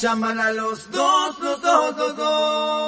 llaman a los dos, los dos, los dos.